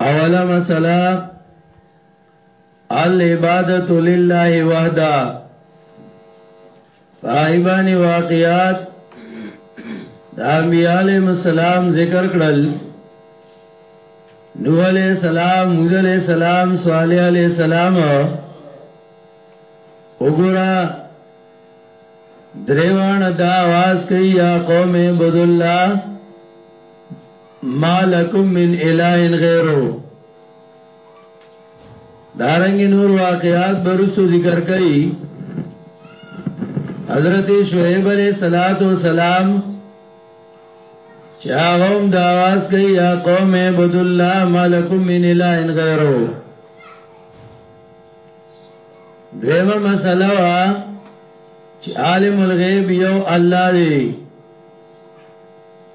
اوله مسله العبادت لله وحده پایبان واقعات د انبیاء علیهم السلام ذکر کړل نوح علیہ السلام موسی علیہ السلام صالح علیہ السلام وګورا دریوان دا आवाज کوي یا قوم عبد الله مالکم من الہ غیرو دارنګ نور واقعات برسو ذکر کړي حضرت شعیب علیہ الصلات والسلام چا قوم دا आवाज کوي یا قوم عبد الله مالکم من الا ان غیرو دیمه مسله وا چې عالم الغیب یو الله دی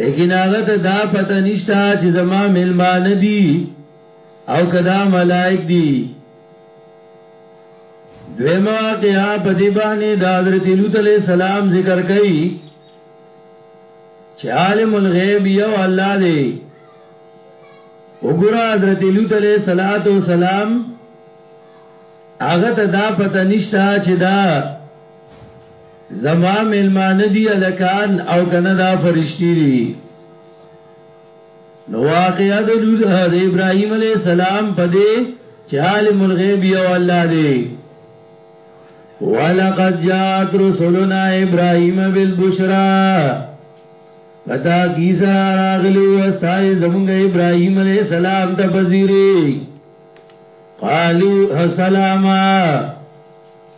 لیکن هغه ته دا پته نشته چې زما ملمانه دي او کدا ملائک دي دویم واقعا په دې باندې د حضرت لوط علیہ السلام ذکر کړي چې عالم الغیب یو الله دی وګوره حضرت لوط علیہ الصلات والسلام هغه ته دا پته نشته چې دا زما ملمانه دی الکان او کنه دا فرشتي دي نو واقعا د ابراهيم عليه السلام په دې چې عالم الغيب یو الله دی ولقد جاءت رسلنا ابراهيم بالبشرى پتا کی سرا راغلی واستای زمونږ ابراهيم عليه السلام ته بزيري قالوا سلاما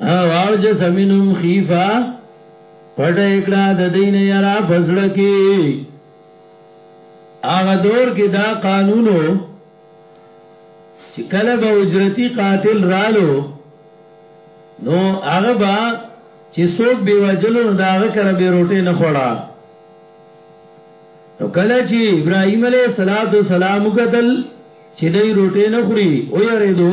او او چې سمینم خیفا پټ اکړه د دین یرا فزړه کې هغه دور کې دا قانونو چې کله به اجرتی قاتل رالو نو هغه با چې څوک به وجلو نو دا هغه کړه به روټه نه خوړه نو کله چې ابراهيم عليه صلوات و سلام قتل چې دای روټه نه خوري او یریدو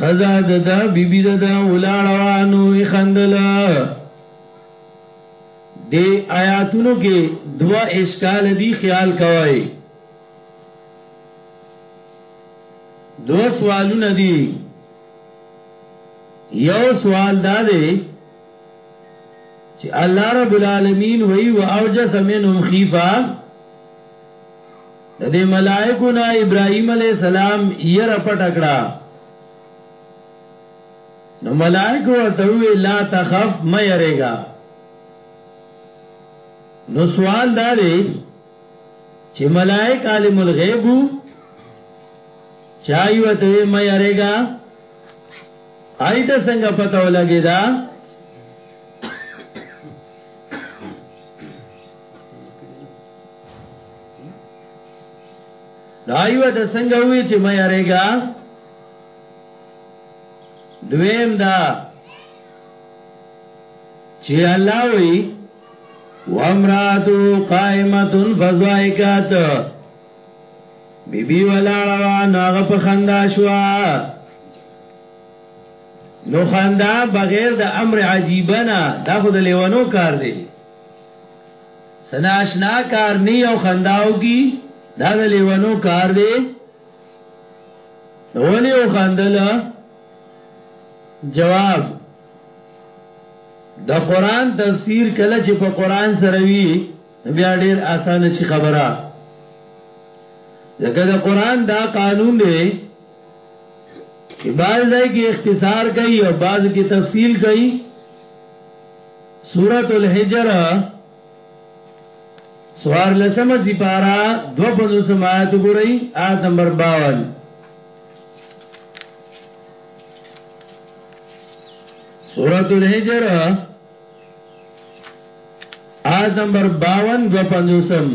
خزا د دا بی بی د دا ولاړه وا نو خندل د آیاتونو کې دوا اشکال دی خیال کوي دو سوالونه دي یو سوال دا دی چې الله رب العالمین وی او اوجس منهم خیفه د دې ملائکو نه ابراهيم عليه السلام يره پټ کړه نو ملائکه ورته وی لا تخف مې يرېګا نو سوال دا دی چې ملائک عالم الغیب چایو ته مې يرېګا آیته څنګه پته ولګی دا دایو د څنګه وی چې مې اړېګا دویم دا چې الله وی وامراتو قائمتن فزوائکات بی بی ولا روا ناغ په خندا شوا نو خندا بغیر د امر عجیبنا دا خود لیوانو کار دی سناشنا کار نی او خنداو کی دا د لیوانو کار دی ولی او خندل جواب د قران تفسیر کله چې په قران سره وی بیا ډیر اسانه شي خبره ځکه د قران دا قانون دی چې بعض ځای کې اختصار کوي او بعض کې تفصیل کوي سورۃ الحجر سوار لسمه سپارا دو پنځو سمات ګورئ آیت نمبر 52 سورۃ الحجر آیت نمبر 52 دو پنځو سم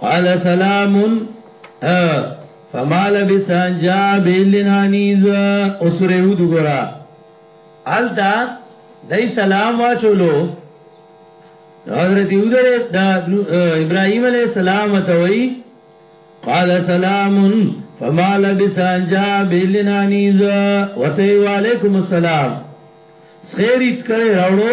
قال سلام فما لبس ان جاء بالنانيز اسره يهود ګرا الدا دای سلام واچولو حضرت یهود ابراهيم عليه السلام ته وی قال سلام فما لبس ان جاء بالنانيز وتي وعليكم السلام خیریت کړي راوړو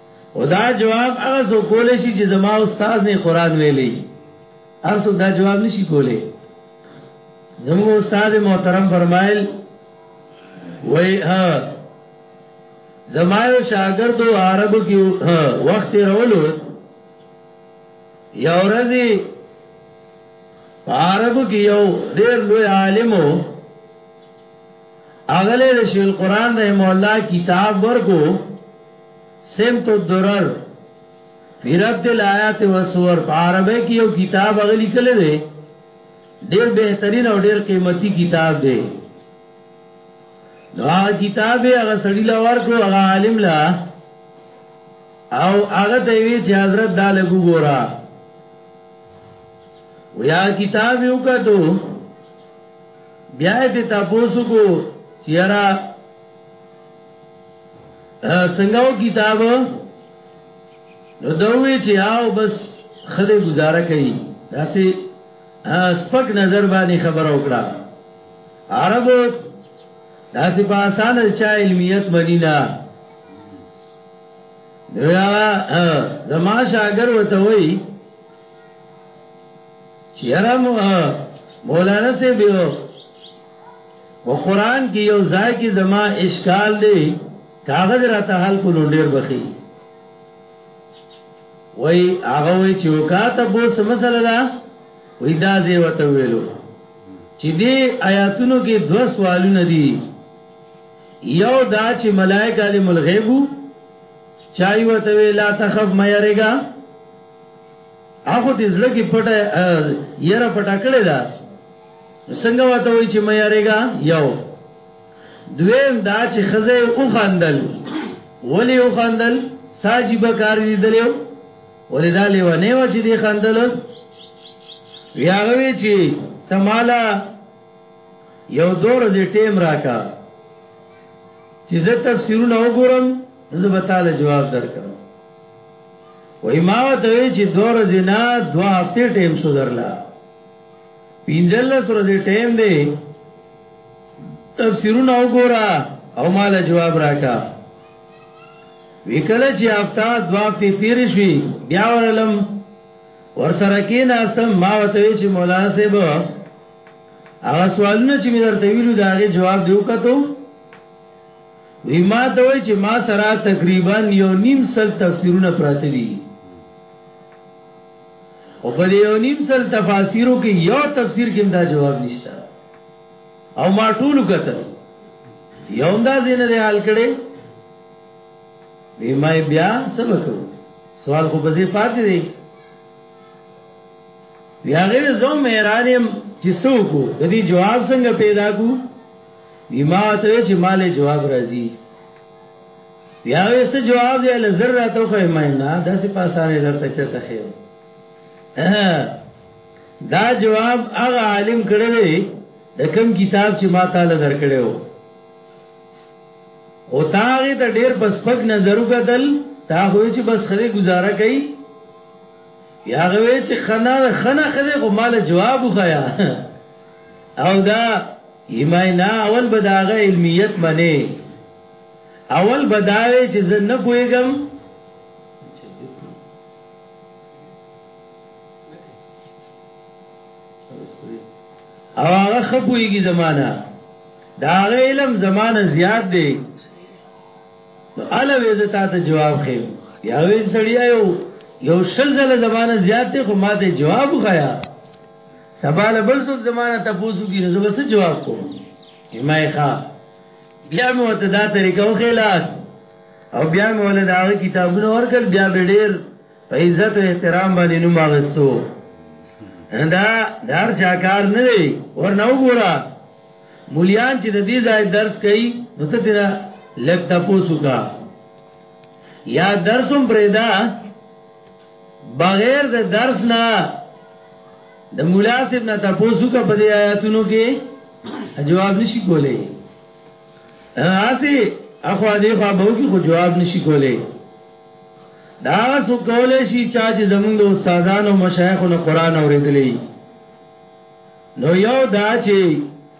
او دا جواب هغه سو کولې شي چې زما استاد نه قران ویلي هر څو دا جواب نشي کولې زموږ استاد محترم فرمایل وای ها زمایو شاګردو عربو کې وخت رولو یو ورځي عربو کې یو ډېر لوی عالمو اغله د شیخ القران رحم الله کتاب ورکو سمت الدرر فی رد الایات والسور په عربی کې یو کتاب اغلی کله دی ډیر بهترین او ډیر قیمتي کتاب دی دا کتاب هغه سړی لا ورکو هغه عالم لا او هغه ته وی چې حضرت دا لګو ګورا ویا کتاب یو کتو بیا یې ته تاسو کو چیرې څنګه و کتاب نو دوی چې آو بس خله گزاره کوي داسې سپک نظر باندې خبر او کړه عربو داسې په اسانه چا علمیت منی نه نو یا زما شاګر وته وای یاره مولانا سے به او قران کې یو ځای کې زما اشکال دی کاغذ را ته حل کولو ډیر بخي وای هغه وای چې وکاته بو سم مسله ده وای دا زه وته ویلو چې دې آیاتونو کې دو سوالونه دي یو دا چې ملائک عالم الغیب چای وته وی لا تخف مې رګا هغه د زړه کې پټه یره پټه کړې ده څنګه وته وای چې مې یارېګا یو دویم دا چې خزه او خندل ولی او خندل ساجي به کار دي دلیو ولی دا لیوانه و چې دی خندل یاغوی چې تمالا یو دور دې ټیم راکا چې زه تفسیرونه وګورم زه به تعالی جواب درکړم وای ما ته وی چې دوه ورځې نه دوه هفته ټیم سو درلا پینځلس ورځې ټیم دی تفسیرونه وګوره او مال جواب راکا وکړه چې هفته دوه هفته تیر شي بیا ورلم ورسره کې ناستم ما ته وی چې مولانا صاحب هغه سوالونه چې مې درته ویلو دا غي جواب دیو کتو دوی ما ته وایي چې ما سره تقریبا یو نیم سل تفسیرونه پراته دي او په دې یو نیم سل تفاسیرو کې یو تفسیر کې دا جواب نشته او ما ټول کتل یو هم دا زینه دی حل کړي ما بیا سبق سوال خو بځې پاتې دی بیا غیر زوم حیرانم چې څوک د دې جواب څنګه پیدا کو وی ما ته وی چې مال جواب راځي بیا وی څه جواب دی له زر راته خو ما نه دا سه پاسانه درته چرته خیم دا جواب هغه عالم کړی دی د کم کتاب چې ما تعالی درکړو او تاغه ته ډیر بس پک نظر وکدل تا خو چې بس خره گزاره کوي یا غوي چې خنا خنا خره غو مال جواب وخیا او دا ایماینا اول به دا غه علمیت منی اول به دا وی چې زه نه پویګم او هغه خپویږي زمانہ دا غه علم زمانہ زیات دی نو الا وې زتا ته جواب خې یا وې سړیا یو یو شل زله زمانہ زیات دی خو ماته جواب خیا سبا له بل څوک زما نه تپوس وکړي نو زه به څه جواب کوم ما یې ښه بیا مې ورته دا طریقه وښیله او بیا مې ورله د هغه کتابونه ورکړل بیا به ډېر په عزت او احترام باندې نوم اخیستو دا د هر چا کار نه دی ورنه وګوره مولیان چې د دې ځای درس کوي نو ته تینا لږ تپوس وکړه یا درسم پرېدا بغیر د درس نه د مولا صاحب نه تاسو کا په دې آیاتونو کې جواب نشي کولای اسی اخو دې خو به کې خو جواب نشي کولای دا سو کولای شي چا چې زمونږ د استادانو مشایخونو قران اوریدلې نو یو دا چې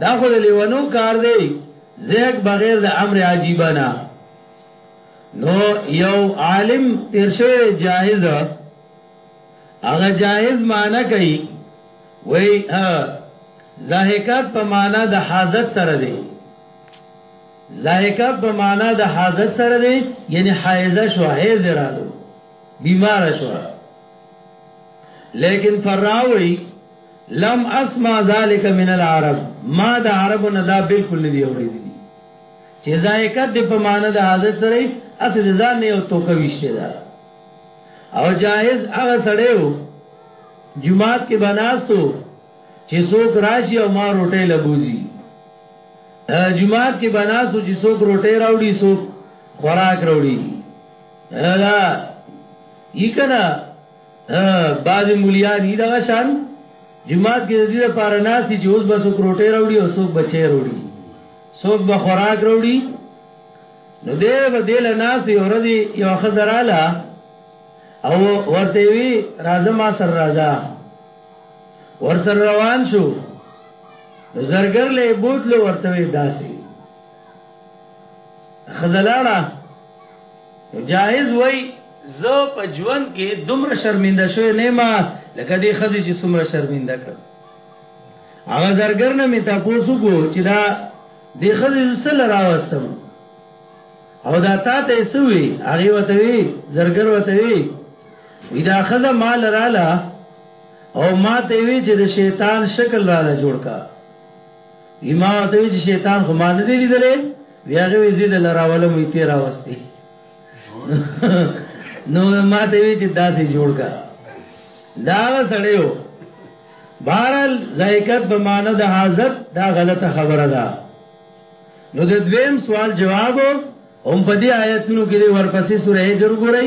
دا خو د لیونو کار دی زیک بغیر د امر عجیبه نه نو یو عالم تیر شوی جاهز هغه جاهز معنی کوي وای زاهکات په معنا د حاجت سره دی زاهکات په معنا د حاجت سره دی یعنی حایزه شو حیز رالو بیمار شو لیکن فراوی لم اسمع ذلک من العرب ما د عربو نه دا بالکل نه دی اوریدلی چې ذایقت د په معنی د حاضر سره اسې د ځان نه یو توکه وشته دا او جایز هغه سړی وو جمعات کې بناستو چې څوک راشي او ما روټه لبوزي جمعات کې بناستو چې څوک روټه راوړي څوک خوراک راوړي دا یې کنا بعضې مولیان یي دغه شان جماعت کې د دې لپاره ناشتي چې اوس به څوک روټۍ راوړي او څوک به چای راوړي څوک به خوراک راوړي نو دې به دې له ناس یو ردی یو خزراله او ورته وی راځه ما سر راځه ور سر روان شو زرګر له بوتلو ورته وی داسي خزلاړه جایز وای زه په ژوند کې دومره شرمنده شوی نه ما لکه دې خزي چې څومره شرمنده کړ هغه زرګر نه می تاسو کو چې دا دې خزي سره راوستم او دا تا ته سوي هغه وته وی زرګر وته وی وی دا خزه مال رااله او ما ته وی چې د شیطان شکل رااله جوړ کا وی ما ورته وی چې شیطان خو ما نه دی لیدلې وی هغه وی زید لراوله مې تی راوستي نو ما ته وی چې داسې جوړ کا دا سړیو بهرال زایکت به معنی د حاضر دا غلطه خبره ده نو د دویم سوال جواب هم په دې آیتونو کې ورپسې سورې جوړ ګورئ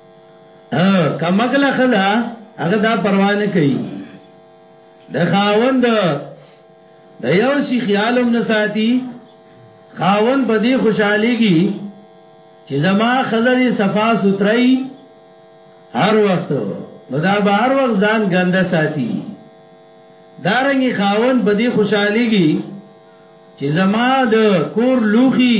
کمګله خدا هغه دا پروا نه کوي د خاوند د یو شي خیالم نه ساتي خاوند به دې خوشحاليږي چې زما خزري صفا سوتري هر وخت نو دا به هر وخت ځان ګنده ساتي دارنګي خاوند به دې خوشحاليږي چې زما د کور لوخي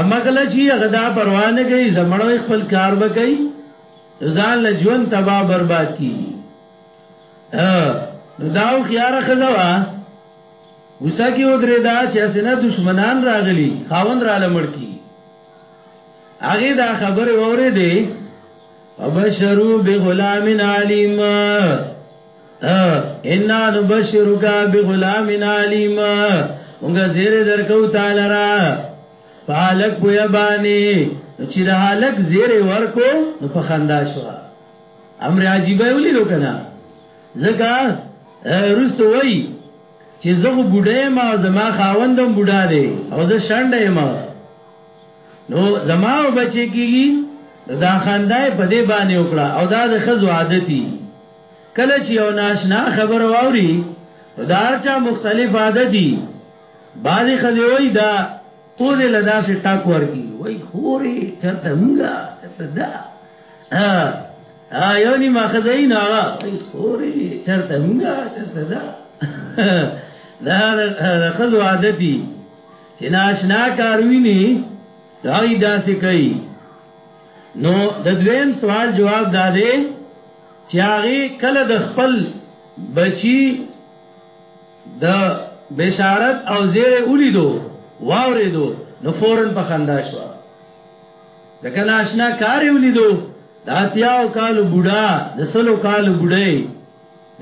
امغله چې غدا پروانه کوي زمړوي خپل کار وکړي ځان له ژوند تباہ برباد کی نو داو خيار خزوا وسا کې ودرې دا چې اسنه دشمنان راغلي خاوند را لمړ کی هغه دا خبره وره دي وبشرو بغلام علیم ان نبشرک بغلام علیم مونږه زیر درکو تعالی را پالک پویا باندې چې د حالک زیر ورکو نو په خندا شو امر عجیب ویلی لو کنه زکا رست وای چې زغه بډای ما زما خاوندم بډا دی او زه شنډه ما نو زما بچی کیږي دا خندای په دې باندې وکړه او دا د خزو عادتي کله چې یو ناشنا خبر واوري نو دا هرچا مختلف عادت دي بعضی خځې وای دا او دې لدا سي ټاک ورکی وای خوري چرته مونږه چرته دا ها یو ني ماخذې نه هغه وای خوري چرته مونږه چرته دا دا د خځو عادت دي چې ناشنا کارویني دا یې داسې کوي نو د دویم سوال جواب دا دی چې هغه کله د خپل بچی د بشارت او زیر اولیدو واوریدو نو فورن په خندا شو ځکه ناشنا کار اولیدو د اتیاو کالو بوډا د سلو کالو بوډۍ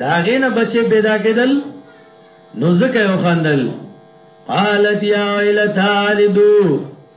دا غینه بچي پیدا کېدل نو زکه یو خندل قالت یا ویلتا لدو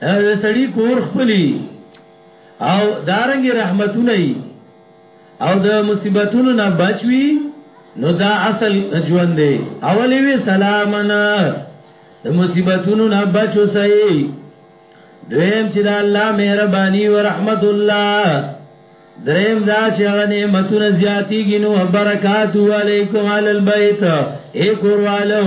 د سړی کور خپلی او دارنګ رحمتونه ای او د مصیبتونو نه بچوي نو دا اصل ژوند دی اولی وی سلامنا د مصیبتونو نه بچو سي دویم چې د الله مهرباني او رحمت الله دریم دا چې هغه نعمتونه زیاتیږي نو برکات علیکم علی البیت اے کوروالو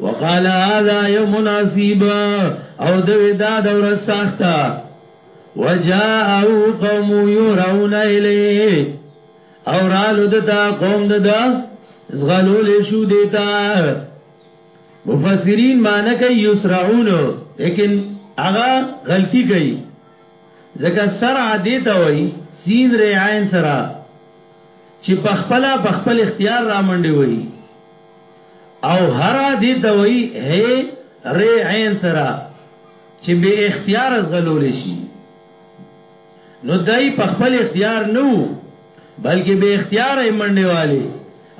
وقال هذا يوم نصيب او د ودا د ور سخته وجاءه قوم يرون اليه او رالو دتا قوم ددا زغلو لشو دیتا مفسرین معنی کوي یسرعون لیکن هغه غلطی کوي ځکه سرع دیتا وای سین ری عین سرا چې پخپلا پخپل اختیار را منډي وای او هرا دی ته وای هي ر عین سرا چې به اختیار زلول شي نو دای په خپل اختیار نه وو بلکې به اختیار یې منډه والی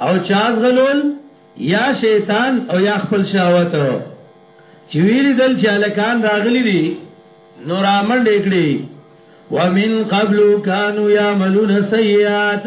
او چاز غلول یا شیطان او یا خپل شهوت چې ویری دل چې الکان راغلی دي نور امن ډېکړي ومن قبل كانوا يعملون سيئات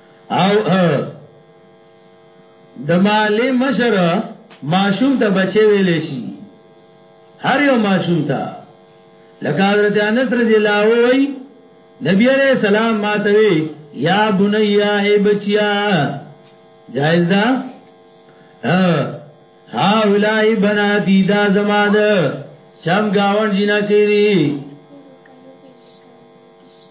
او د مالې مشر ماشوم ته بچي ویلې شي هر یو ماشوم ته لکه حضرت انس رضی الله وای نبی علیہ السلام ما ته وی یا بنیا ای بچیا جائز ده ها اولای بناتی دا زما ده چم گاون جنہ کری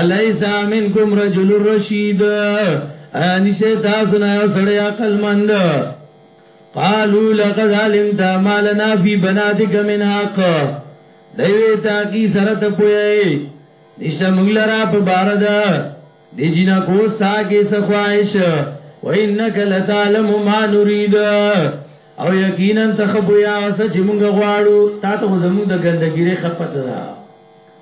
الیس منکم رجل الرشید انشه تاسو نه یو سړی عقل مند قالو لقد علمت ما لنا فی بناتک من حق دوی تا کی سره ته پوی نشته موږ لرا په بار ده دی جنا کو سا کې څه خواهش و انک لتعلم ما نريد او یقینا تخبو یا وسه چې موږ غواړو تا ته زموږ د ګندګیره خپته ده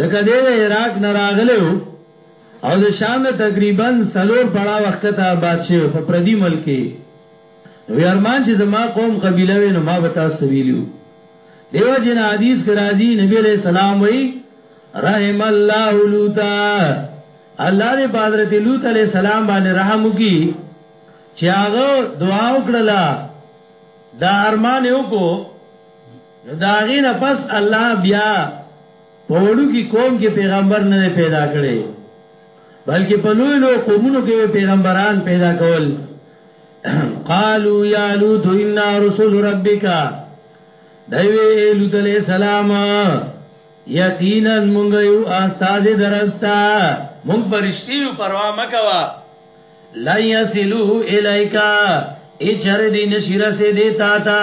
ځکه دی د عراق نه راغلی و او د شام نه تقریبا څلور پړاو وخت آباد شوی په پردي ملک کې نو یارمان چې زما قوم قبیله وي نو ما به تاسو ته ویلو دیو جن حدیث کې راځي نبی علیہ السلام وی رحم الله لوطا الله دې حضرت لوط علیہ السلام باندې رحم وکي چې هغه دعا وکړه دا ارمان یو کو نو د هغې نه پس الله بیا په وړوکي قوم کې پیغمبر نه پیدا کړي بلکې په لوی لوی قومونو کې پیغمبران پیدا کول قالو یا لوط ان رسول ربک دوی لوط علیہ السلام یقینا مونږ یو استاد درفستا مونږ پرشتي یو پروا مکوا لا یسلو الیکا ای چر دی نشیره سه دیتا تا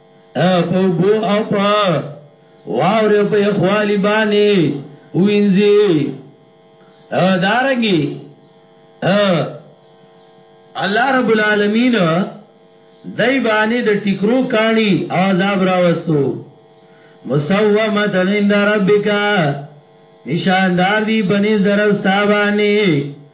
په بو او په واور په یخوالی باندې وینځي دارنګي الله رب العالمین دای باندې د ټیکرو کانی عذاب راوستو مسومه عند ربک نشاندار دی بنز درو ستابانی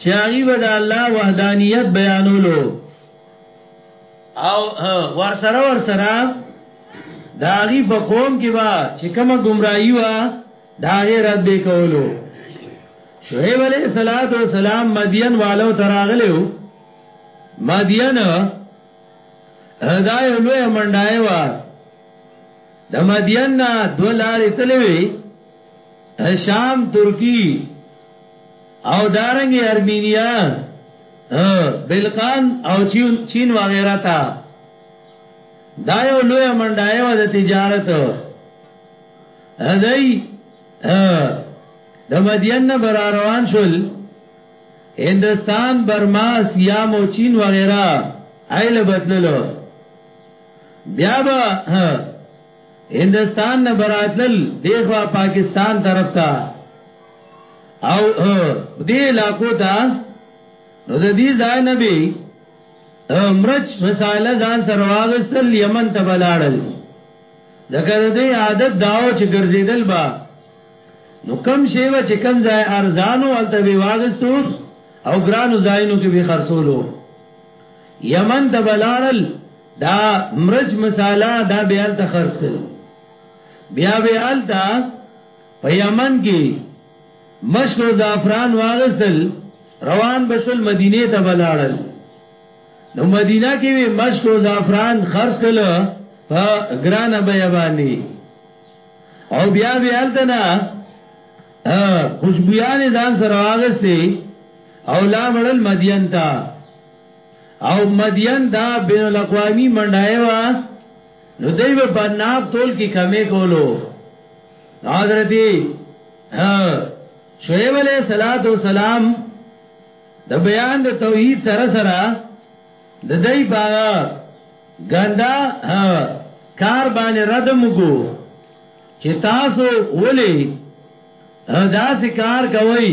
چې هغه به د الله وحدانیت بیانولو او ورسره ورسره دا هغه په قوم کې با چې کومه گمراهي وا دا هغه رد به کولو شعیب علیہ الصلات والسلام مدین والو تراغلو مدین هدايه لوی منډای وا د مدین نه دولارې تلوي شام ترکی او دارنګ ارمینیا بلقان او چین وغیرہ تا دا یو لوی منډای و د تجارت هدی د مدین نه بر روان شول هندستان برما سیام او چین وغیرہ ایله بدللو بیا به هندستان نه براتل دیخوا پاکستان طرف ته او دې علاقو ته نو د دې ځای نه به مرچ مساله ځان سره واغستل یمن ته بلاړل ځکه د دې عادت داو چې ګرځیدل با نو کم شیوه چې کم ځای ارزانو الته به واغستو او ګرانو ځایونو کې به خرصولو یمن ته بلاړل دا مرچ مساله دا به ال ته خرڅ کړي بیا به ال ته په یمن کې مشکو زعفران واغسل روان بشل مدینه ته بلاړل نو مدینه کې وی مشکو زعفران خرڅ کړي په ګران بیا باندې او بیا به ال ته نه خوشبویان ځان سره واغسته او لا وړل مدین ته او مدین دا بین الاقوامی منډای وا نو دوی به بناب تول کی کمی کولو حضرتی شعیب علیہ الصلات والسلام د بیان د توحید سره سره د دای باغ ګندا کار باندې رد مګو چې تاسو ولې دا سکار کوي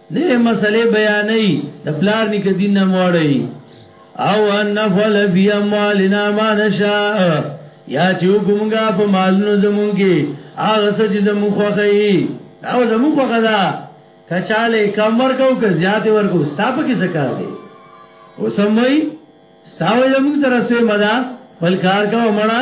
دغه مسلې بیانې د پلار نیکه دین نه موړی او ان نفعل فی اموالنا ما نشاء یا چې وکومګه په مالونو زمون کې هغه څه چې زمون خوخه یي او زمون خوخه ده کچاله کم ورکو که زیات ورکو ستاپ کې څه کار دی اوسموي ستاوي زمون سره سه مدا بل کار کا مړه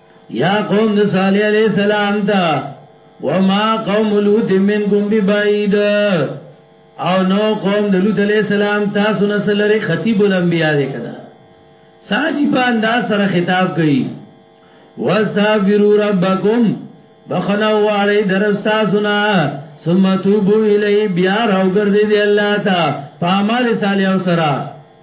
یا قوم د صالح علیہ السلام تا وما قوم لوط منکم ببعید او نو قوم د لوط علیہ السلام تاسو نه سره خطیب الانبیاء دی کنا ساجی په انداز سره خطاب کوي واستغفروا ربکم بخنه واړی درستا سنا ثم توبو الی بیا راو ګرځي دی الله تا پامال صالح او سرا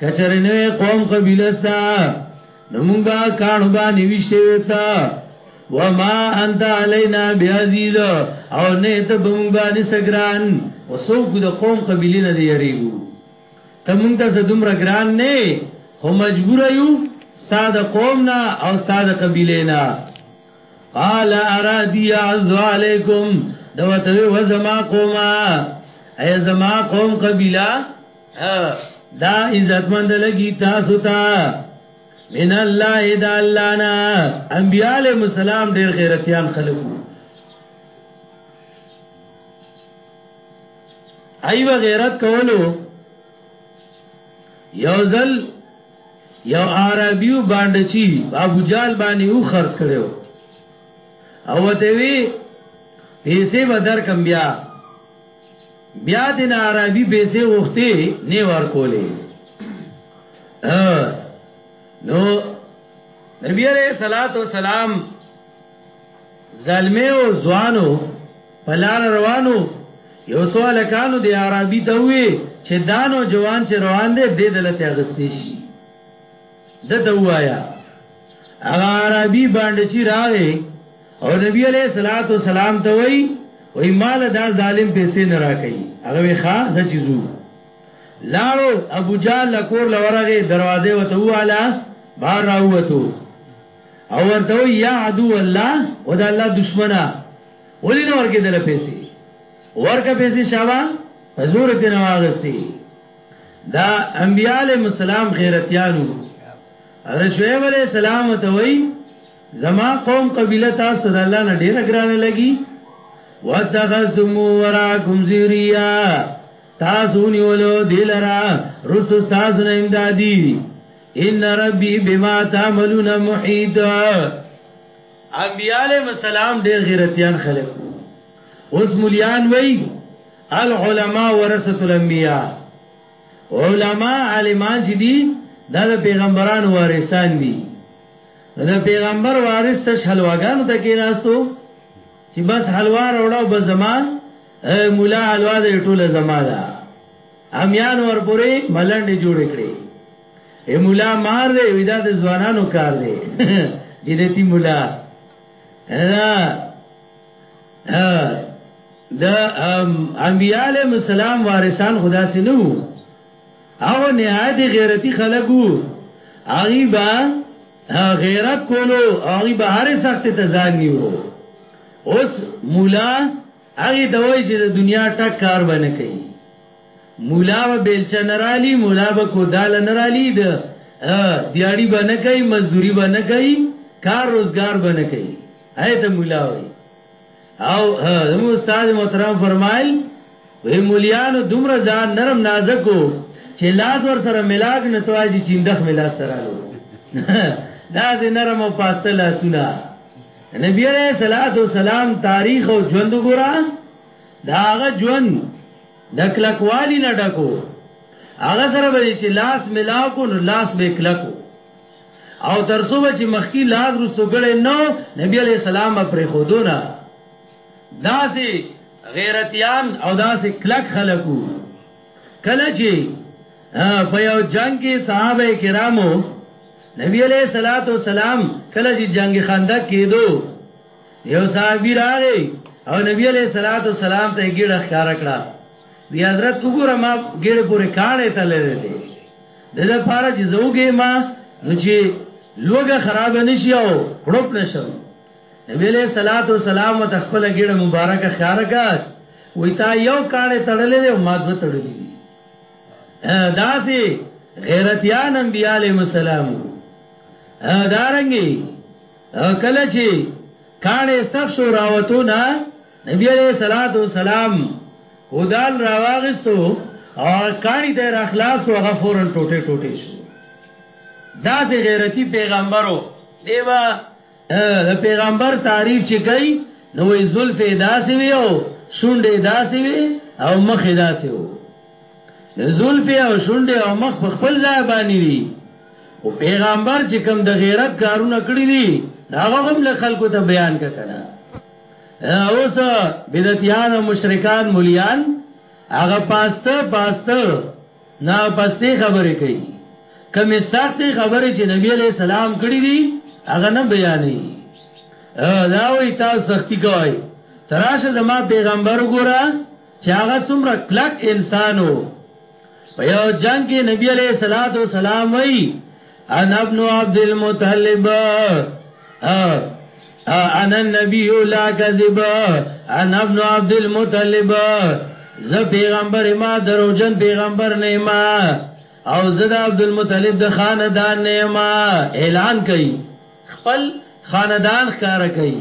کچر نوې قوم قبیله ستا نو موږ با کانو باندې وشته وتا وما انت علینا بعزیز او نه ته به موږ باندې سګران وسو کو د قوم قبیله نه دی یریګو ته موږ ته زدومره ګران نه خو مجبور یو استاد قوم نه او استاد قبیله نه قال ارادی عز علیکم دوته و زما قومه ای زما قوم قبیله دا عزت مند لګي تاسو ته من الله د الله نه انبياء عليهم السلام ډېر غیرتيان خلقو ایو غیرت کولو یو ځل یو عربیو باندې چی ابو جال باندې او خرج کړو او ته وی پیسې بدر کم بیا بیا د عربي پیسې وختي نه ورکولې نو نبی عليه الصلاه والسلام زلمه او ځوانو په لار روانو یو سوال کانو دی عربي ته وی چې دانو جوان چې روان دی د دلته غستې شي ده ته وایا هغه عربي باندې چې راغې او نبی علیہ الصلوۃ والسلام ته وای وای مال دا ظالم پیسې نه راکړي هغه وی ښا زچیزو لاړو ابو جال لکور لورغه دروازه وته واله بار راوته او ورته یا عدو الله او دا الله دشمنه ولې نه ورکې دل پیسې ورکه پیسې شابه حضور دې نواغستي دا انبیاء علیهم السلام غیرتیانو او شعیب علیه السلام ته وای زما قوم قبیله تاسو د الله نه ډیره ګرانه لګي واتخذتم وراکم ذریه تاسو نیولو دلرا رستو تاسو نه امدادي ان ربي بما تعملون محيط انبیاء علیهم السلام ډیر غیرتیان خلق اوس مليان وای العلماء ورثة الانبیاء علماء عالمان چې دي دا د پیغمبرانو وارثان دي د پیغمبر وارث تش حلواګانو ته کې ناستو چې بس حلوا راوړاو به زما مولا حلوا د ټوله زما ده امیان ورپورې ملنډ جوړ کړي ای مولا مار دی ودا د ځوانانو کار دی جنتی مولا د انبياله مسالم وارثان خدا سي نو هغه نهایت غیرتی خلقو هغه با غیرت کولو هغه به هر سخت ته ځان نیو اوس مولا هغه دوی چې د دنیا ټک کار باندې کوي مولا به بیلچا نرالی مولا به کودال نرالی د دیاړي باندې کوي مزدوري باندې کوي کار روزگار باندې کوي ایت مولاوی او زمو استاد محترم فرمایل وی مولیانو دومره ځان نرم نازکو چې لاس ور سره ملاک نه توای چې چیندخ ملاس ترالو دا سه نرم او پاسته لاسونه نبی علیہ الصلوۃ والسلام تاریخ او ژوند ګورا داغه ژوند د کلکوالی نه ډکو هغه سره به چې لاس ملاو کو نو لاس به کلکو او تر څو چې مخکی لاس رستو کړي نو نبی علی السلام پر خودونه داسې غیرتیان او داسې کلک خلکو کله چې په یو جنگ کې صحابه کرامو نبی علیہ الصلات والسلام کله چې جنگ خندق کېدو یو صحابي راغی او نبی علیہ الصلات والسلام ته ګډه ښکارا کړه وی حضرت وګوره ما ګډه پورې کانه ته لری دی د لپاره چې زوګې ما نو چې لوګه خراب نشي او کړوپ نشم نبی له صلوات و سلام او تخپل ګډه مبارکه خیاره کا وې تا یو کانه تړلې دی او ما دوه تړلې دي داسي غیرتيان انبیاء علیهم السلام دارنګي کله چې کانه سخت شو راوتو نه نبی علیه الصلاۃ والسلام کودال راواغستو او کانی ته را خلاص کو هغه فورن ټوټه ټوټه شو دا سه غیرتی پیغمبرو دیوا د پیغمبر تعریف چې کوي نو وی زلف داسې وی او شونډې داسې وی او مخ داسې وو زلف او شونډې او مخ په خپل ځای باندې وی او پیغمبر چې کوم د غیرت کارونه کړی دي هغه هم له خلکو ته بیان کړه اوس بدعتيان او مشرکان مليان هغه پاسته پاسته نه پستی خبرې کوي کمی سختې خبرې چې نبی علیہ السلام کړې دي هغه نه بیانې دا وی تاسو سختی کوي تراشه زما پیغمبر ګوره چې هغه څومره کلک انسانو په یو جنگ کې نبی علیہ الصلات والسلام وای ان ابن عبد المطلب انا النبی لا کذب ان ابن عبد المطلب ز پیغمبر ما دروجن پیغمبر نه ما او زد عبد المطلب د خاندان نه ما اعلان کړي خپل خاندان ښکارا کړي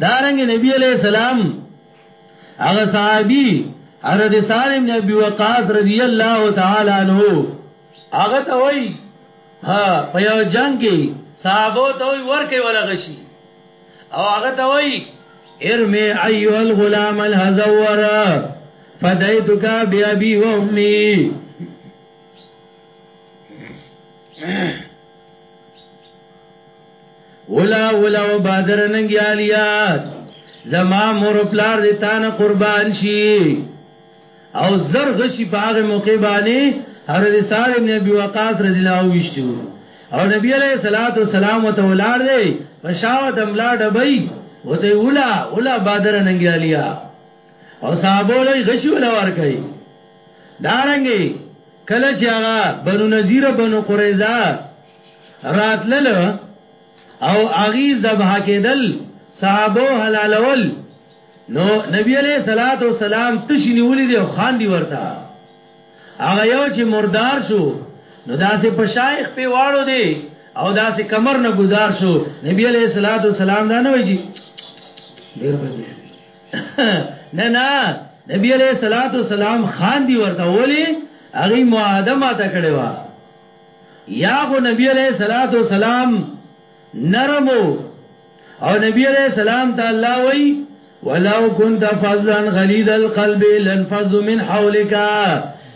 دارنګ نبی علیہ السلام هغه صحابي حضرت سعد بن ابي وقاص رضی الله تعالی عنہ هغه ته وای ها په یو جنگ کې صحابه ته وای ورکه ولا غشي او هغه ته وای ارمي ايو الغلام الهزور فديتك بأبي وأمي ولا ولا و بادر ننګیالیات زما مور پلار دې تانه قربان شي او زر غشي په هغه موقع باندې حضرت سعد ابن ابي وقاص رضی الله عنه وشتو او نبی عليه الصلاه والسلام ته ولار دی په شاو د ملا ډبای وته ولا ولا بادر ننګیالیا او صحابه له غشي ولا ور کوي دارنګي کله چې هغه بنو نذیر بنو قریظه راتلل او اغي ذبح کېدل صحابه حلالول نو نبی علیہ الصلات والسلام تشنی ولید او خان دی ورته هغه یو چې مردار شو نو داسې پشایخ په واړو دی او داسې کمر نه گذار شو نبی علیہ الصلات والسلام دا نه ویږي ډیر بده نه نه نبی علیہ الصلات والسلام خان دی ورته ولی هغه معاهده ماته کړی و یا خو نبی علیہ الصلوۃ والسلام نرم او نبی علیہ السلام ته الله وای ولو كنت فضلا غليظ القلب لانفض من حولك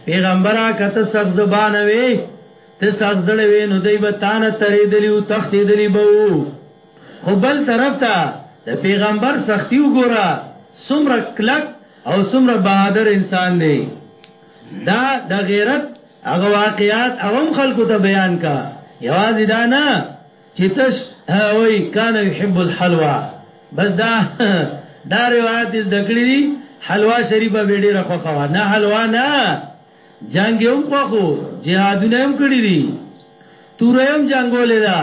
پیغمبره کته سخت زبان وي ته سخت زړه وي نو دای به تانه ترې دلی او تختې دلی به وو خو بل طرف ته د پیغمبر سختی وګوره سمره کلک او سمره بهادر انسان دی دا د غیرت هغه واقعات اوم خلکو ته بیان کا یوازې دا نه چې تش وای کان يحب الحلوا بس دا دا روایت د دکړې دي حلوا شریفه به ډیره خوخوا نه حلوا نه جنگ هم خوخو جهادونه هم کړی دي توره هم جنگولې ده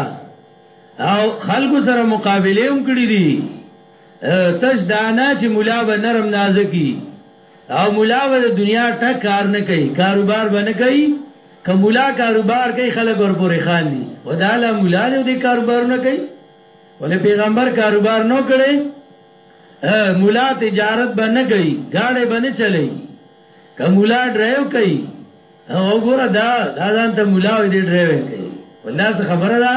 او خلکو سره مقابله هم کړی دي تش دانا چې مولا به نرم نازکی او مولا به د دنیا ټک کار نه کوي کاروبار به نه کوي که مولا کاروبار کوي خلک ورپورې خاندي و دا لا مولا دی د کاروبارونه کوي ولې پیغمبر کاروبار نو کړي مولا تجارت به نه کوي گاډي به نه چلي که مولا ډرایو کوي او ګوره دا دا ځان ته مولا وي دی ډرایو کوي ولدا څه خبره ده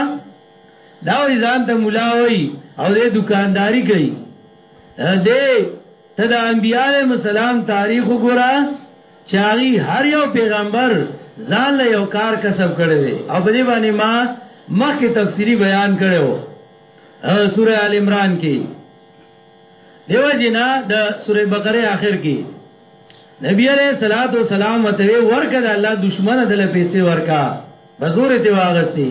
دا وي ځان ته مولا وي او د دکانداری کوي دې ته د انبیاء علیهم السلام تاریخ وګوره چې هغوی هر یو پیغمبر ځان له یو کار کسب کړی دی او په دې باندې ما مخکې تفصیلي بیان کړی و سوره آل عمران کې دیو جنا د سوره بقره آخر کې نبی علیہ الصلوۃ والسلام وتوی ورکه د الله دشمن دله پیسې ورکا بزور ته واغستی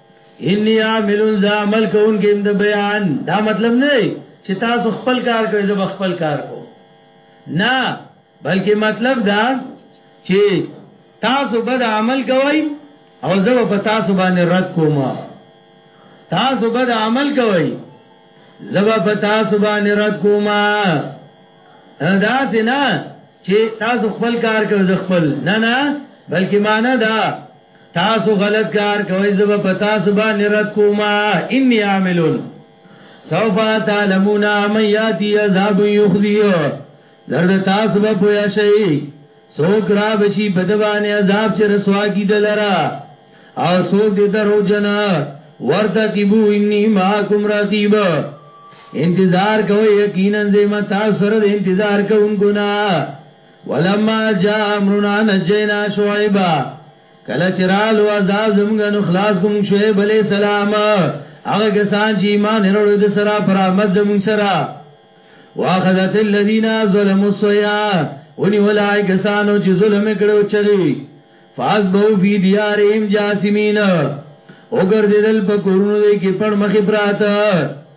انی عاملون ز عمل کون کې د بیان دا مطلب نه دی چې تاسو خپل کار کوئ زه خپل کار کوم نه بلکې مطلب دا چې تاسو بد عمل کوئ او زه په تاسو باندې رد کوم تاسو بد عمل کوئ زه په تاسو باندې رد کوم دا سینا چې تاسو خپل کار کوئ زه خپل نه نه بلکې معنا دا تاسو غلط کار کوي زب پتا سبا نرد کوما انی عاملون سوف تعلمون من یاتی عذاب یخزیو زرد تاسو به پویا شئ سوک را بشي بدبان عذاب چې رسوا کی دلرا او سوک دې درو جنا ورته کیبو انی معکم رقیب انتظار کوي یقینا زما تاسو سره انتظار کوونکو نه ولما جاء امرنا نجینا شعیبا کله چې رالو عذاب زمونږ نو خلاص کوم شعیب علی السلام هغه کسان چې ایمان لرلو د سره پر رحمت زمونږ سره واخذت الذين ظلموا الصيحه ونی ولای کسانو چې ظلم کړو چغي فاسبو فی دیارهم جاسمین او ګرځیدل په کورونو کې پړ مخې پراته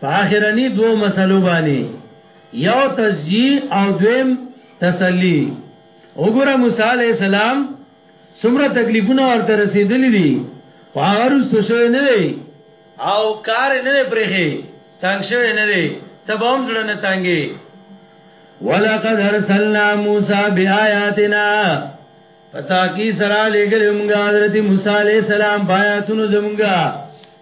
په اخرنی دوو مسلو باندې یو تسجیه او دویم تسلی وګوره موسی علی السلام څومره تکلیفونه ورته رسیدلی دي خو هغه رستو شوی نه دی او کار نه دی پرېخي تنګ شوی نه دی ته به هم زړه نه تنګې ولقد ارسلنا موسی بیااتنا پتا کی سره لګل موږ حضرت موسی علیہ السلام بیااتونو زمونږه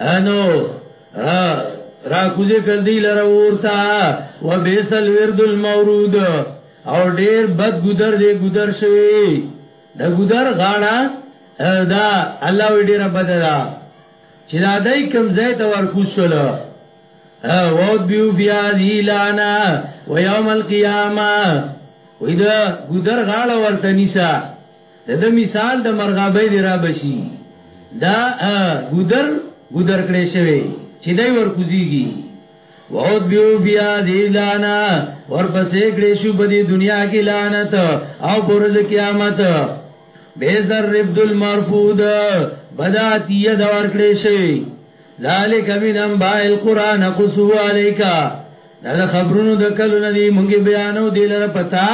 انو را کوزه کړ دی لره ورتا و بیسل ورد المورود او ډیر بد ګذر دی ګذر شوی د ګذر غاړه دا الله وی ډیره بد ده چې دا دای کم زای ته ورکو شول وود بیو بیا دی لانا و یوم القیامه وې دا ګذر غاړه ورته نیسه د ده مثال د مرغابۍ دې رابشي، دا ګودر ګودر کړی شوی چې دی ورکوزیږي. واتبعو فی هذه لعنه ورپسې کړی شو په دې دنیا کې لعنت او پر ورځ قیامت. بیس الرفد المرفود بدا تیه د ورکړی شوی. ذالک من انباء القرآن نقصو علیکا دا د خبرونو د کلو ندی مونږ بیانو دی لره پتا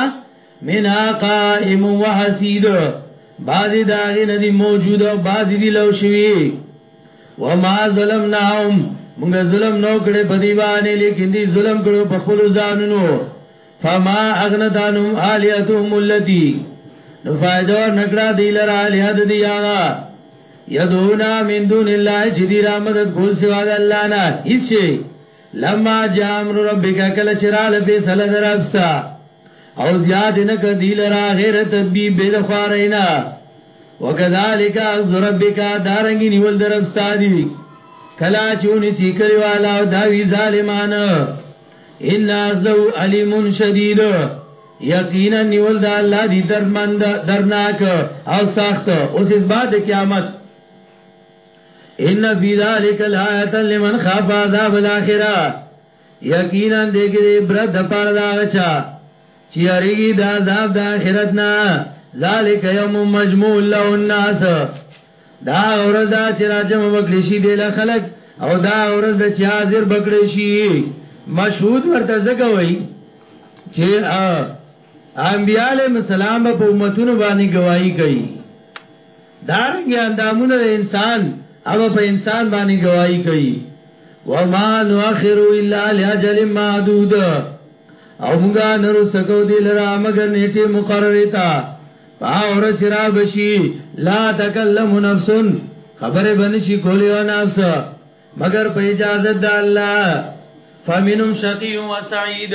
منها قائم و حسید بعضی داغی ندی موجود او بعضی دی لو شوی وما ظلمناهم مونږ ظلم نو کړې په دی باندې لیکن دی ظلم کړو په خپل ځانونو فما اغنتانهم الیتهم التي نو فائدہ ور نکړه دی لره الیت دی هغه یدونا من دون الله چې دی را مدد کول سوا د الله نه هیڅ لما جاء امر ربک کله چې رااله فیصله در رب ستا او زیاد نه کړ دی لرا غیر تدبیب به د خوارینا وکذالک از ربک دارنګ نیول در رب ستا دی کلا چونی سی کلی والا او داوی ظالمان ان ازو علیمون شدید یقینا نیول دا الله دی درمند درناک او سخت اوس اس بعد قیامت ان فی ذلک لآیه لمن خاف عذاب الاخره یقینا دې کې عبرت د پاره دا غچا چې اړیږي د عذاب د آخرت نه ذالک یوم مجموع له الناس دا ورځ دا چې راجم وکړي شي د خلک او دا ورځ د چې حاضر بکړي شي مشهود ورته ځکه وایي چې انبیاله مسالم په امتونو باندې گواہی کوي دارنګه اندامونه د انسان هغه په انسان باندې گواهی کوي وما نؤخر الا لاجل معدود او موږ نه رسکو دی لرا مگر نیټه مقرره تا پاور چرا بشي لا تکلم نفس خبره بنشي کولی او نفس مگر په اجازه د الله فمنهم شقي و سعيد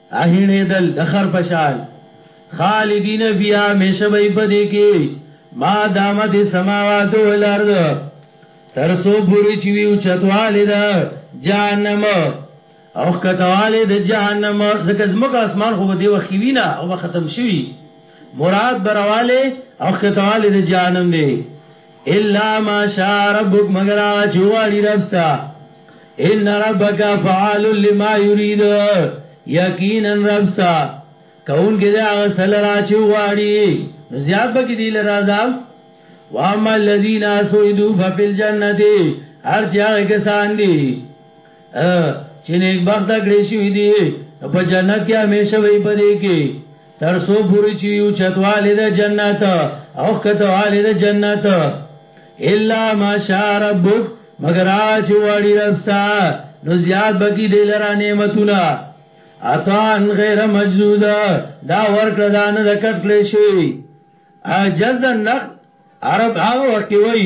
اهيڼېدل د خر په شان. خالدين فيها همېشه به يې په دې کې وي، ما دامت السماوات والارض، تر څو پورې چې وي اوچتوالی د جهنم او ښکتوالی د جهنم، ځکه ځمکه او اسمان خو به دې وخت کې وي نه او به ختم شوي وي، مراد بروالی او ښکتوالی د جهنم دی. الا ما شاء ربک مگر هغه چې غواړي رب ستا ان ربک فعال لما يريد یقینا رب ستا کون کې دا هغه سره را چې غواړي زیاد به کې دی لرازم واما الذين سعدوا ففي الجنه هر چې هغه کسان دي چې نیک بخت کړی شوی دی په جنت کې همیشه وي پدې کې تر سو پوری چې یو چتواله د جنت او کتواله د جنت الا ماشاء ربک مگر چې واړی ربستا نو زیاد بکی دی لرا نعمتونه عطان غیر مجزوزا دا ورکړه دا نه د کټ کړې شوی جزا نقد عرب هغه وخت وی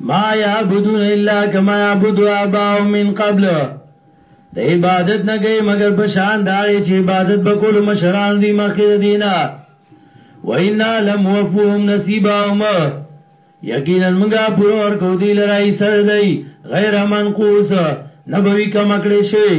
ما یعبدون الا کما یعبد آباؤ من قبل د عبادت نه کوي مگر په شان دا چې عبادت وکول مشران دی مخکې دینه وینا لم وفوهم نصیبهم یقینا موږ پوره ورکو دی لرای سره دی غیر منقوص نبوی کم کړی شوی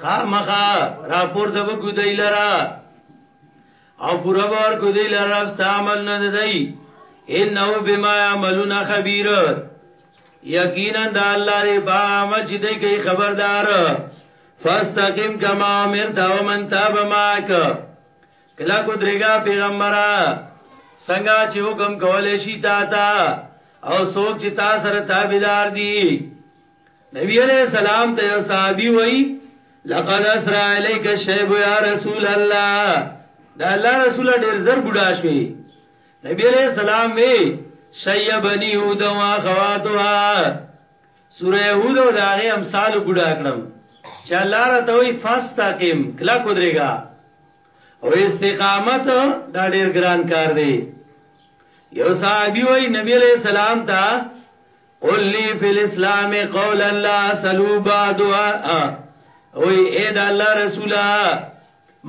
خامخا راپور د وګو دی لرا او پورا باور کو دی لرا استعمال نه دی انه بما عملون خبير یقینا د الله دی با عمل چې دی کوي خبردار فاستقم کما امرت ومن تاب معك کلا کو درګه پیغمبره څنګه چې حکم کولې شي تا تا او څوک چې تا سره تابعدار دي نبی علیه السلام ته یو صحابي وایي لقد اسرا الیک الشیب یا رسول الله دا الله رسول ډیر زر بډا شوی نبی علیہ السلام وی شیبنی یهود او اخواتها سوره یهود او داغه امثال بډا کړم چې الله را ته وی فاستقم کلا کو درېګا او استقامت دا ډیر ګران کار دی یو صحابي وای نبی علیہ السلام ته قل لي فی الاسلام قولا لا اسلو بعدها وی اے دا الله رسولا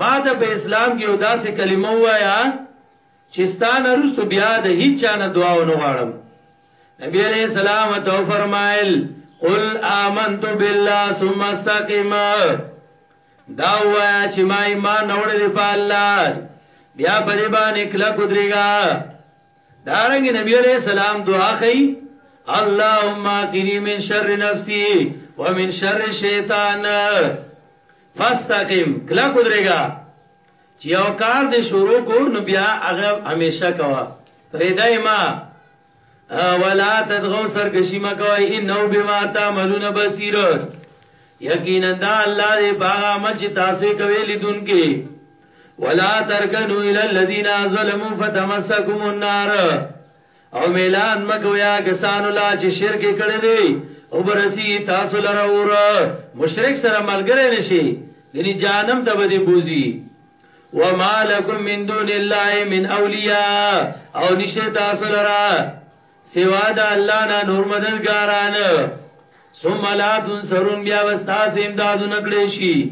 ما ته په اسلام کې ادا سه کلمه وایا چې ستانه رستو بیا د هیڅ چانه دعا و نه غواړم نبی علیہ السلام تو فرمایل قل آمنت بالله ثم استقم دا وایا چې ما ایمان اورل په الله بیا په دې باندې کله کو درېګا دارنګ نبی علیہ السلام دعا خی اللهم اقنی من شر نفسی ومن شر شیطان فاستقم کلا کدرګا چې یو کار دې شروع کو نو بیا هغه همیشه کوا پرېدای ما ولا تدغو سرکشی ما کوي انه بما تعملون بصیر یقینا دا الله دې باغ عمل چې تاسو کوي لیدونکو ولا ترکنو الى الذين ظلموا فتمسكم النار او ميلان مکویا کسانو لا چې شرک کړی دی او برسی تاسو لره اور مشرک سره ملګری نشي غني جانم ته بدی بوزي وما لكم من دون الله من اولیاء او نشه تاسو لره سوا د الله نه نور مددګاران ثم لا تنصرون بیا واستاسو امدادونه کړی شي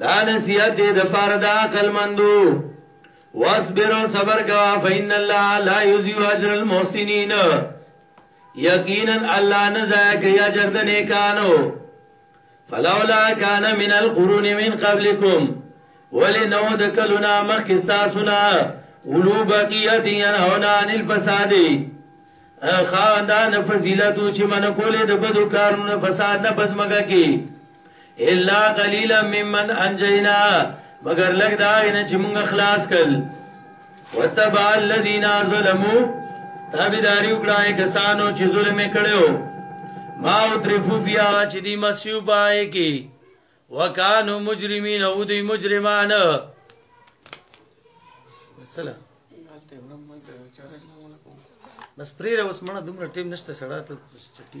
دا نصیحت دې د پاره د عقل مندو واصبر او صبر کا فإن الله لا يضيع اجر المحسنين یقینا الله نه ضایع کوي اجر د نیکانو فلولا کان من القرون من قبلكم ولنو د کلونا مخکې تاسو نه اولو بقیت ینهونا عن الفساد خواندان فضیلتو چې من کولې د بدو کارونو فساد نه پزمګه کې الا قليلا ممن انجينا مگر لګ دا غنه چې مونږ خلاص کړ وتبع الذين ظلموا تابعداري وکړه کسانو چې ظلم کړو ما او ترفو بیا چې دی مسیو پای کې وکانو مجرمین او دی مجرمان مثلا بس پرې اوس مړه دومره ټیم نشته سړاته چټي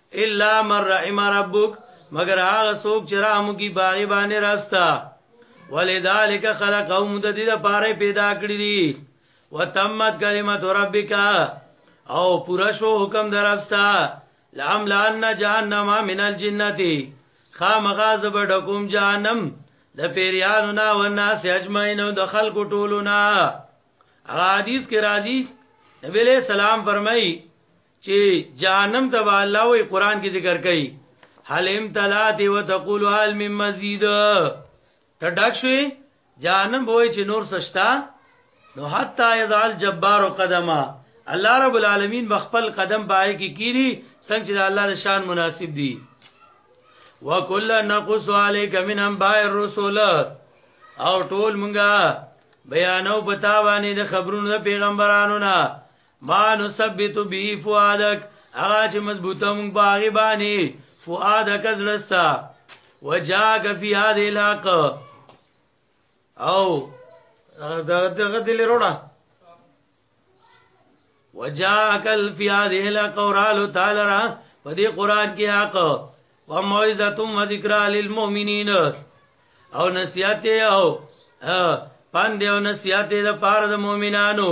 الا من رحم ربک مگر هغه څوک چې رحم کی باغی باندې راستا ولذالک خلقهم د دې لپاره پیدا کړی دي وتمت کلمت ربک او پورا شو حکم درپستا لام لان جهنم من الجنتی خامغاز بډکم جهنم د پیریانو نا و ناس اجمعین او د خلکو ټولو نا حدیث کې راځي نبی له سلام فرمایي چې جهنم ته الله وی قران کې ذکر کړي حلم تلات و تقول حل من مزید ته ډک شوی جهنم وای چې نور سشتا نو حتا یزال جبار قدمه الله رب العالمین بخپل قدم پای کې کیری څنګه چې الله د شان مناسب دی وکل نقص علیک من انباء الرسل او ټول مونږه بیانو پتا باندې د خبرونو د پیغمبرانو نه ما نثبت به فؤادک هغه چې مضبوطه مونږ باغی باندې فؤادک زړستا وجاک فی هذه الحق او دغه دغه دل روړه وجاک فی هذه الحق قرال تعالی را په دې قران کې حق و موعظه و ذکر للمؤمنین او نصیحت او پاندې او نصیحت د پاره د مؤمنانو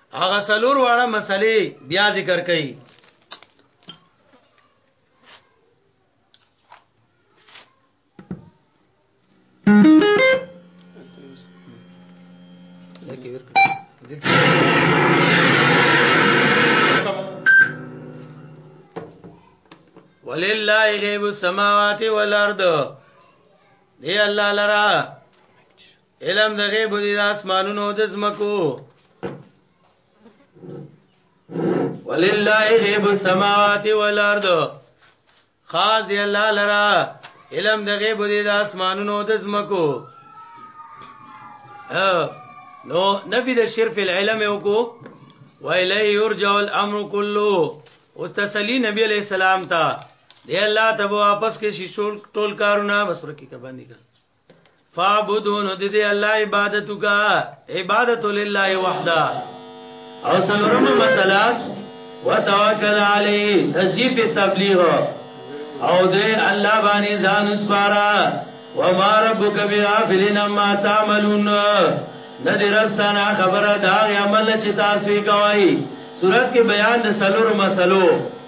هغه سلور واړه مسلې بیا ذکر کړي ولله غیب السماوات والارض دی الله لرا علم د غیب دی د اسمانونو د زمکو ولله غیب السماوات والارض خاص دی الله لرا علم د غیب دی د اسمانونو د زمکو نو نفی د شرف العلم وکو و الیه یرجع الامر كله او تسلی نبی علیہ السلام ته دی الله ته واپس کې شي ټول کارونه بس ورکی کبانی کړ فعبدون د دې الله عبادت کا عبادت لله وحده او سلورم مسله وتوکل علی تجیب تبلیغ او دې الله باندې ځان وسپارا وما ربک بغافل عما تعملون ندی رستانا خبره دا عمل چې تاسو کوي صورت کې بیان د سلور مسلو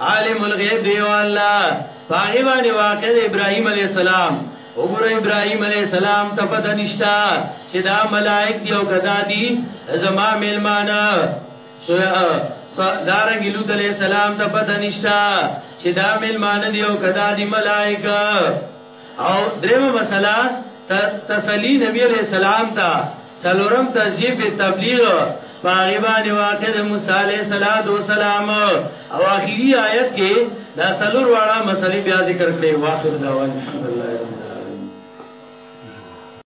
عالم الغیب دی او الله پاغي باندې واقع د ابراهيم عليه السلام وګوره ابراهيم عليه السلام ته پته نشتا چې دا ملائک دی او کدا دی زما ملمانه دارنګ لوط عليه السلام ته پته نشتا چې دا ملمانه دی او کدا دی ملائک او درېمه مسئله تسلی نبی علیه السلام ته څلورم تسجیه په تبلیغ په هغې باندې واقع د موسی علیه الصلوة والسلام او آخري آیت کې دا څلور واړه مسئلې بیا ذکر کړې واخر دعوانا الحمدلله رب العالمین